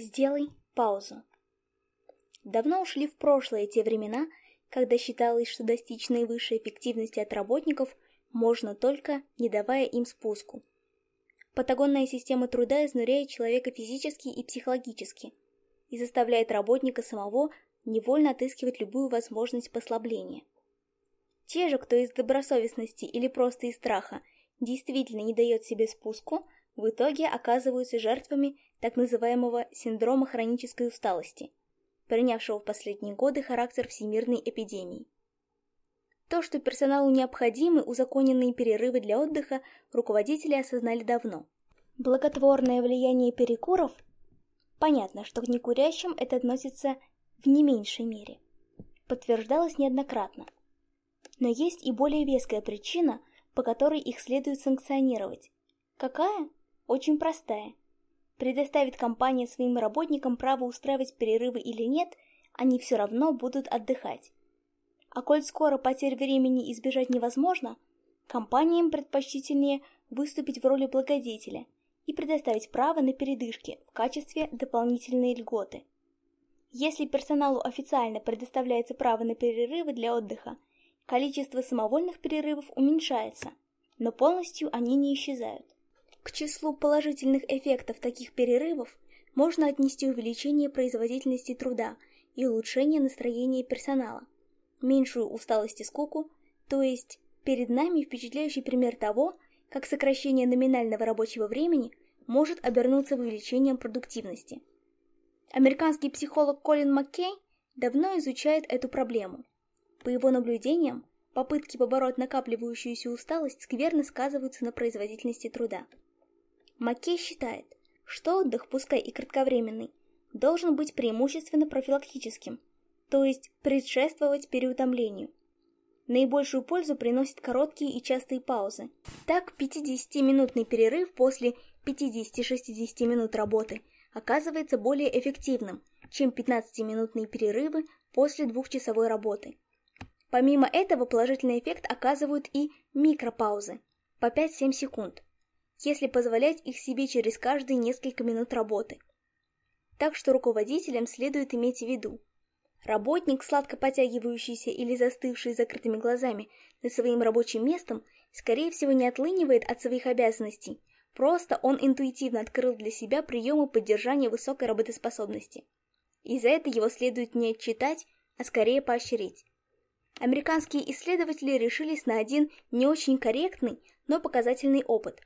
Сделай паузу. Давно ушли в прошлое те времена, когда считалось, что достичь наивысшей эффективности от работников можно только, не давая им спуску. Патагонная система труда изнуряет человека физически и психологически и заставляет работника самого невольно отыскивать любую возможность послабления. Те же, кто из добросовестности или просто из страха действительно не дает себе спуску – в итоге оказываются жертвами так называемого синдрома хронической усталости, принявшего в последние годы характер всемирной эпидемии. То, что персоналу необходимы узаконенные перерывы для отдыха, руководители осознали давно. Благотворное влияние перекуров Понятно, что к некурящим это относится в не меньшей мере. Подтверждалось неоднократно. Но есть и более веская причина, по которой их следует санкционировать. Какая? очень простая. Предоставит компания своим работникам право устраивать перерывы или нет, они все равно будут отдыхать. А коль скоро потерь времени избежать невозможно, компаниям предпочтительнее выступить в роли благодетеля и предоставить право на передышки в качестве дополнительной льготы. Если персоналу официально предоставляется право на перерывы для отдыха, количество самовольных перерывов уменьшается, но полностью они не исчезают. К числу положительных эффектов таких перерывов можно отнести увеличение производительности труда и улучшение настроения персонала, меньшую усталость и скуку, то есть перед нами впечатляющий пример того, как сокращение номинального рабочего времени может обернуться увеличением продуктивности. Американский психолог Колин Маккей давно изучает эту проблему. По его наблюдениям, попытки побороть накапливающуюся усталость скверно сказываются на производительности труда. Маке считает, что отдых, пускай и кратковременный, должен быть преимущественно профилактическим, то есть предшествовать переутомлению. Наибольшую пользу приносят короткие и частые паузы. Так, 50-минутный перерыв после 50-60 минут работы оказывается более эффективным, чем 15-минутные перерывы после двухчасовой работы. Помимо этого положительный эффект оказывают и микропаузы по 5-7 секунд – если позволять их себе через каждые несколько минут работы. Так что руководителям следует иметь в виду. Работник, сладко потягивающийся или застывший закрытыми глазами над своим рабочим местом, скорее всего не отлынивает от своих обязанностей, просто он интуитивно открыл для себя приемы поддержания высокой работоспособности. И за это его следует не отчитать, а скорее поощрить. Американские исследователи решились на один не очень корректный, но показательный опыт.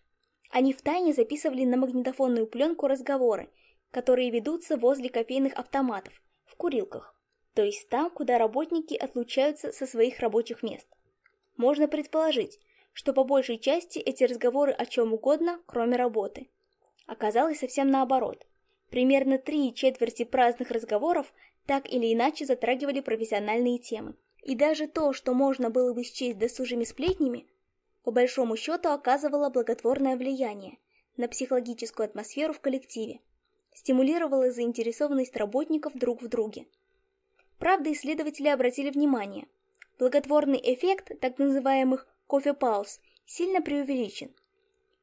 Они втайне записывали на магнитофонную пленку разговоры, которые ведутся возле кофейных автоматов, в курилках, то есть там, куда работники отлучаются со своих рабочих мест. Можно предположить, что по большей части эти разговоры о чем угодно, кроме работы. Оказалось совсем наоборот. Примерно три четверти праздных разговоров так или иначе затрагивали профессиональные темы. И даже то, что можно было бы счесть досужими сплетнями, по большому счету оказывала благотворное влияние на психологическую атмосферу в коллективе, стимулировала заинтересованность работников друг в друге. Правда, исследователи обратили внимание, благотворный эффект так называемых кофе-пауз сильно преувеличен.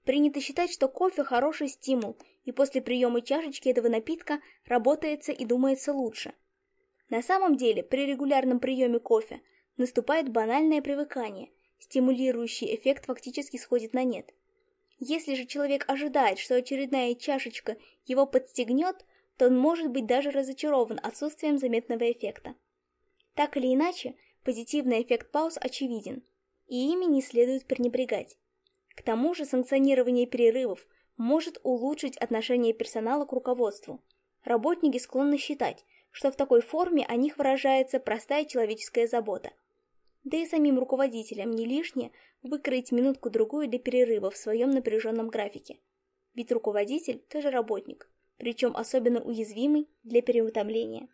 Принято считать, что кофе – хороший стимул, и после приема чашечки этого напитка работается и думается лучше. На самом деле, при регулярном приеме кофе наступает банальное привыкание – стимулирующий эффект фактически сходит на нет. Если же человек ожидает, что очередная чашечка его подстегнет, то он может быть даже разочарован отсутствием заметного эффекта. Так или иначе, позитивный эффект пауз очевиден, и ими не следует пренебрегать. К тому же санкционирование перерывов может улучшить отношение персонала к руководству. Работники склонны считать, что в такой форме о них выражается простая человеческая забота – да и самим руководителям не лишнее выкроить минутку-другую для перерыва в своем напряженном графике. Ведь руководитель тоже работник, причем особенно уязвимый для переутомления.